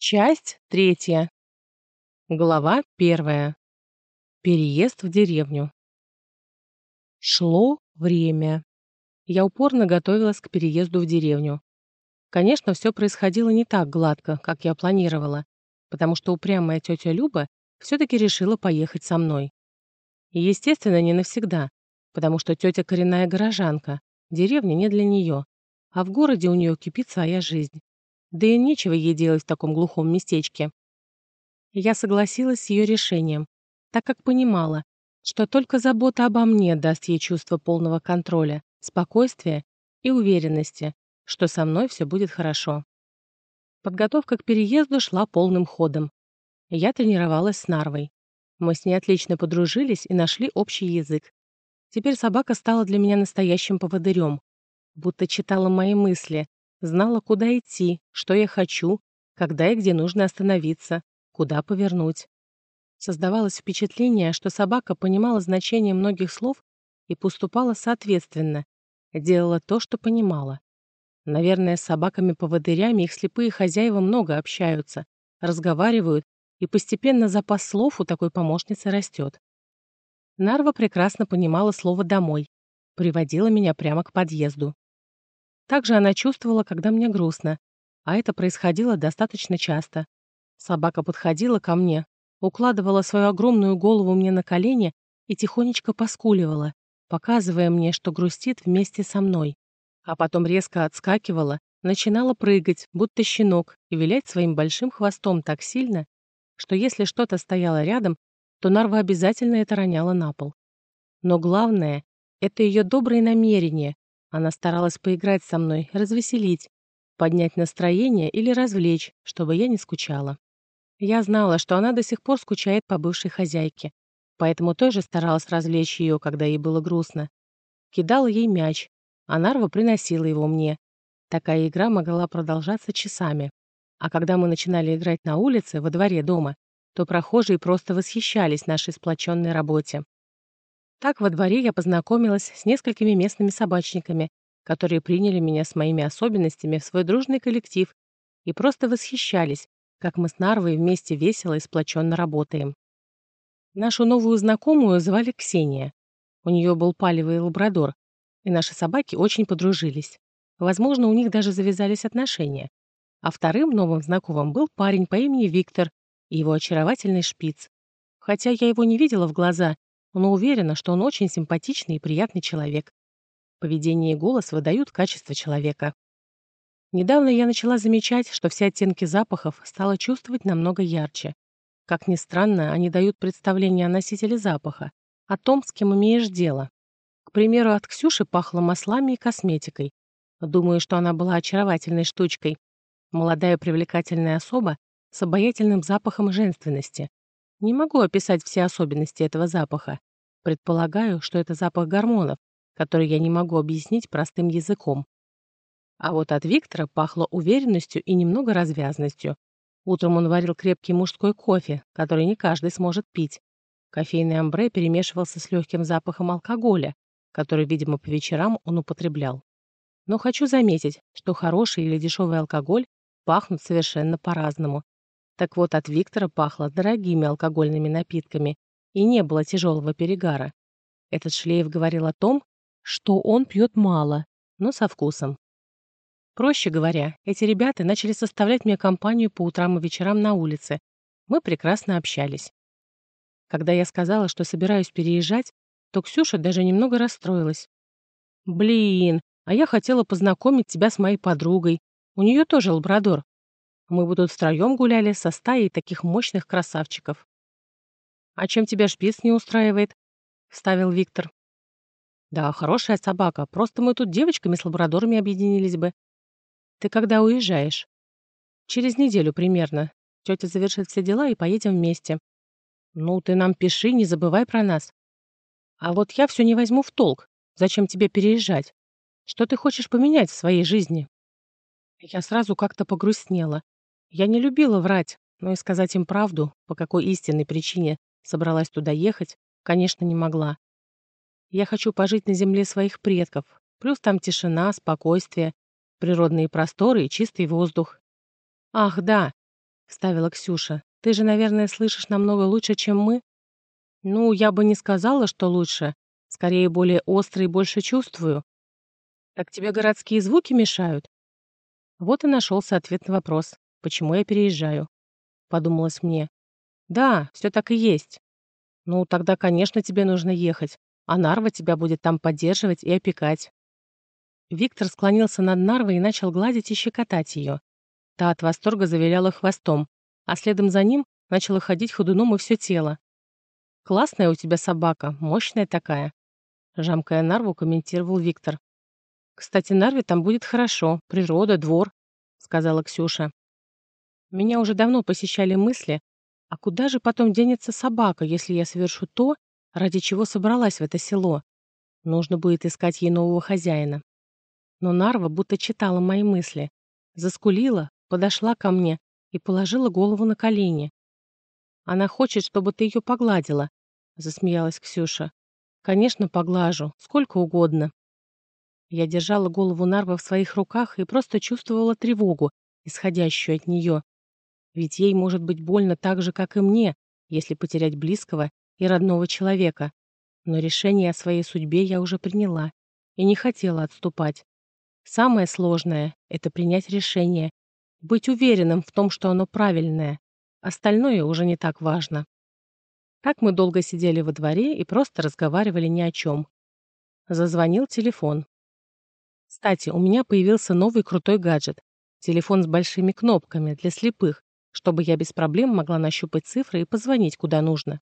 Часть третья. Глава первая. Переезд в деревню. Шло время. Я упорно готовилась к переезду в деревню. Конечно, все происходило не так гладко, как я планировала, потому что упрямая тетя Люба все-таки решила поехать со мной. И, естественно, не навсегда, потому что тетя коренная горожанка, деревня не для нее, а в городе у нее кипит своя жизнь. Да и нечего ей делать в таком глухом местечке. Я согласилась с ее решением, так как понимала, что только забота обо мне даст ей чувство полного контроля, спокойствия и уверенности, что со мной все будет хорошо. Подготовка к переезду шла полным ходом. Я тренировалась с Нарвой. Мы с ней отлично подружились и нашли общий язык. Теперь собака стала для меня настоящим поводырем, будто читала мои мысли, Знала, куда идти, что я хочу, когда и где нужно остановиться, куда повернуть. Создавалось впечатление, что собака понимала значение многих слов и поступала соответственно, делала то, что понимала. Наверное, с собаками-поводырями их слепые хозяева много общаются, разговаривают, и постепенно запас слов у такой помощницы растет. Нарва прекрасно понимала слово «домой», приводила меня прямо к подъезду. Также она чувствовала, когда мне грустно, а это происходило достаточно часто. Собака подходила ко мне, укладывала свою огромную голову мне на колени и тихонечко поскуливала, показывая мне, что грустит вместе со мной. А потом резко отскакивала, начинала прыгать, будто щенок, и вилять своим большим хвостом так сильно, что если что-то стояло рядом, то Нарва обязательно это роняла на пол. Но главное — это ее добрые намерения, она старалась поиграть со мной, развеселить, поднять настроение или развлечь, чтобы я не скучала. Я знала, что она до сих пор скучает по бывшей хозяйке, поэтому тоже старалась развлечь ее, когда ей было грустно. Кидала ей мяч, а Нарва приносила его мне. Такая игра могла продолжаться часами. А когда мы начинали играть на улице, во дворе дома, то прохожие просто восхищались нашей сплоченной работе. Так во дворе я познакомилась с несколькими местными собачниками, которые приняли меня с моими особенностями в свой дружный коллектив и просто восхищались, как мы с Нарвой вместе весело и сплоченно работаем. Нашу новую знакомую звали Ксения. У нее был палевый лабрадор, и наши собаки очень подружились. Возможно, у них даже завязались отношения. А вторым новым знакомым был парень по имени Виктор и его очаровательный шпиц. Хотя я его не видела в глаза но уверена, что он очень симпатичный и приятный человек. Поведение и голос выдают качество человека. Недавно я начала замечать, что все оттенки запахов стала чувствовать намного ярче. Как ни странно, они дают представление о носителе запаха, о том, с кем имеешь дело. К примеру, от Ксюши пахло маслами и косметикой. Думаю, что она была очаровательной штучкой. Молодая привлекательная особа с обаятельным запахом женственности. Не могу описать все особенности этого запаха. Предполагаю, что это запах гормонов, который я не могу объяснить простым языком. А вот от Виктора пахло уверенностью и немного развязностью. Утром он варил крепкий мужской кофе, который не каждый сможет пить. Кофейный амбре перемешивался с легким запахом алкоголя, который, видимо, по вечерам он употреблял. Но хочу заметить, что хороший или дешевый алкоголь пахнут совершенно по-разному, так вот, от Виктора пахло дорогими алкогольными напитками, и не было тяжелого перегара. Этот Шлеев говорил о том, что он пьет мало, но со вкусом. Проще говоря, эти ребята начали составлять мне компанию по утрам и вечерам на улице. Мы прекрасно общались. Когда я сказала, что собираюсь переезжать, то Ксюша даже немного расстроилась. «Блин, а я хотела познакомить тебя с моей подругой. У нее тоже лабрадор. Мы бы тут втроем гуляли со стаей таких мощных красавчиков. «А чем тебя шпиц не устраивает?» — вставил Виктор. «Да, хорошая собака, просто мы тут девочками с лабрадорами объединились бы. Ты когда уезжаешь?» «Через неделю примерно. Тетя завершит все дела и поедем вместе. Ну, ты нам пиши, не забывай про нас. А вот я все не возьму в толк. Зачем тебе переезжать? Что ты хочешь поменять в своей жизни?» Я сразу как-то погрустнела. Я не любила врать, но и сказать им правду, по какой истинной причине собралась туда ехать, конечно, не могла. Я хочу пожить на земле своих предков, плюс там тишина, спокойствие, природные просторы и чистый воздух. Ах, да, вставила Ксюша. «Ты же, наверное, слышишь намного лучше, чем мы?» «Ну, я бы не сказала, что лучше. Скорее, более остро и больше чувствую». «Так тебе городские звуки мешают?» Вот и нашелся ответ на вопрос, почему я переезжаю. Подумалось мне. «Да, все так и есть. Ну, тогда, конечно, тебе нужно ехать, а Нарва тебя будет там поддерживать и опекать». Виктор склонился над Нарвой и начал гладить и щекотать ее. Та от восторга завиляла хвостом, а следом за ним начала ходить ходуном и все тело. «Классная у тебя собака, мощная такая», — жамкая Нарву, комментировал Виктор. «Кстати, Нарве там будет хорошо, природа, двор», — сказала Ксюша. Меня уже давно посещали мысли, а куда же потом денется собака, если я совершу то, ради чего собралась в это село? Нужно будет искать ей нового хозяина. Но Нарва будто читала мои мысли. Заскулила, подошла ко мне и положила голову на колени. «Она хочет, чтобы ты ее погладила», — засмеялась Ксюша. «Конечно, поглажу, сколько угодно». Я держала голову Нарвы в своих руках и просто чувствовала тревогу, исходящую от нее. Ведь ей может быть больно так же, как и мне, если потерять близкого и родного человека. Но решение о своей судьбе я уже приняла и не хотела отступать. Самое сложное — это принять решение, быть уверенным в том, что оно правильное. Остальное уже не так важно. Так мы долго сидели во дворе и просто разговаривали ни о чем. Зазвонил телефон. Кстати, у меня появился новый крутой гаджет. Телефон с большими кнопками для слепых, чтобы я без проблем могла нащупать цифры и позвонить куда нужно.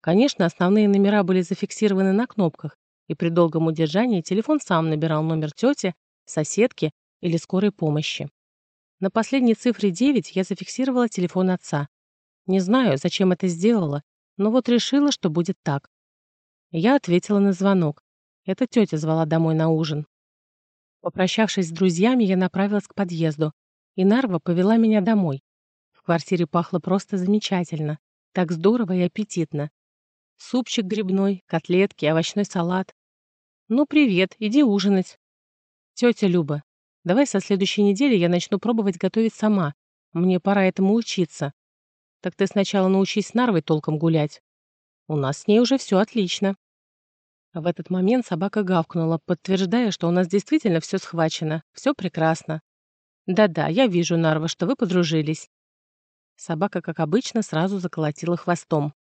Конечно, основные номера были зафиксированы на кнопках, и при долгом удержании телефон сам набирал номер тети соседки или скорой помощи. На последней цифре 9 я зафиксировала телефон отца. Не знаю, зачем это сделала, но вот решила, что будет так. Я ответила на звонок. Это тетя звала домой на ужин. Попрощавшись с друзьями, я направилась к подъезду, и Нарва повела меня домой. Квартире пахло просто замечательно, так здорово и аппетитно. Супчик грибной, котлетки, овощной салат. «Ну, привет, иди ужинать», «Тетя Люба, давай со следующей недели я начну пробовать готовить сама. Мне пора этому учиться. Так ты сначала научись с Нарвой толком гулять. У нас с ней уже все отлично». В этот момент собака гавкнула, подтверждая, что у нас действительно все схвачено, все прекрасно. «Да-да, я вижу, Нарва, что вы подружились». Собака, как обычно, сразу заколотила хвостом.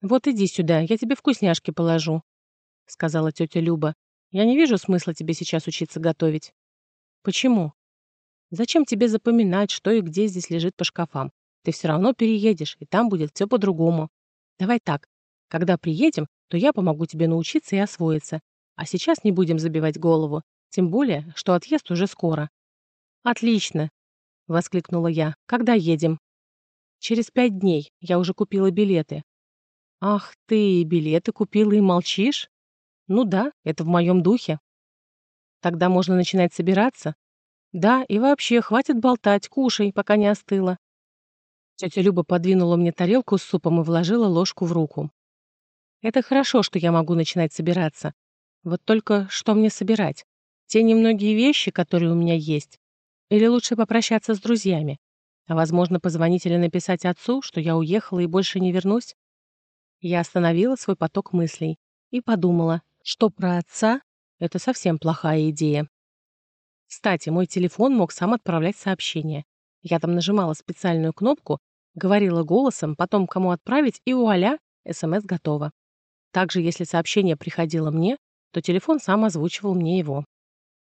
«Вот иди сюда, я тебе вкусняшки положу», — сказала тетя Люба. Я не вижу смысла тебе сейчас учиться готовить. Почему? Зачем тебе запоминать, что и где здесь лежит по шкафам? Ты все равно переедешь, и там будет все по-другому. Давай так. Когда приедем, то я помогу тебе научиться и освоиться. А сейчас не будем забивать голову. Тем более, что отъезд уже скоро. Отлично, воскликнула я. Когда едем? Через пять дней. Я уже купила билеты. Ах ты, билеты купила и молчишь? Ну да, это в моем духе. Тогда можно начинать собираться. Да, и вообще, хватит болтать, кушай, пока не остыло. Тетя Люба подвинула мне тарелку с супом и вложила ложку в руку. Это хорошо, что я могу начинать собираться. Вот только что мне собирать? Те немногие вещи, которые у меня есть? Или лучше попрощаться с друзьями? А возможно, позвонить или написать отцу, что я уехала и больше не вернусь? Я остановила свой поток мыслей и подумала, что про отца — это совсем плохая идея. Кстати, мой телефон мог сам отправлять сообщения. Я там нажимала специальную кнопку, говорила голосом, потом кому отправить, и вуаля, СМС готово. Также, если сообщение приходило мне, то телефон сам озвучивал мне его.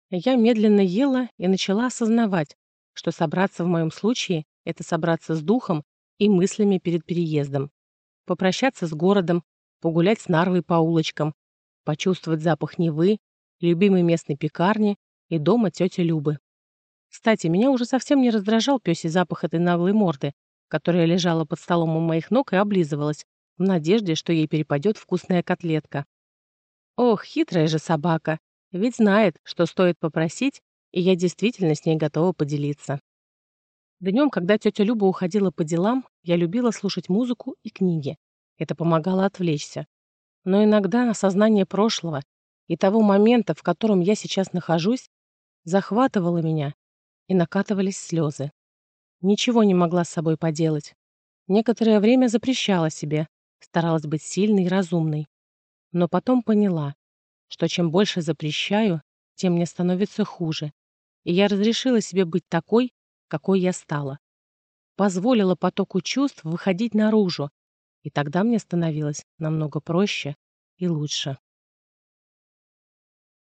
Я медленно ела и начала осознавать, что собраться в моем случае — это собраться с духом и мыслями перед переездом. Попрощаться с городом, погулять с Нарвой по улочкам, почувствовать запах Невы, любимой местной пекарни и дома тети Любы. Кстати, меня уже совсем не раздражал пёсий запах этой наглой морды, которая лежала под столом у моих ног и облизывалась, в надежде, что ей перепадет вкусная котлетка. Ох, хитрая же собака, ведь знает, что стоит попросить, и я действительно с ней готова поделиться. Днем, когда тетя Люба уходила по делам, я любила слушать музыку и книги. Это помогало отвлечься. Но иногда осознание прошлого и того момента, в котором я сейчас нахожусь, захватывало меня, и накатывались слезы. ничего не могла с собой поделать. Некоторое время запрещала себе, старалась быть сильной и разумной. Но потом поняла, что чем больше запрещаю, тем мне становится хуже. И я разрешила себе быть такой, какой я стала. Позволила потоку чувств выходить наружу, и тогда мне становилось намного проще и лучше.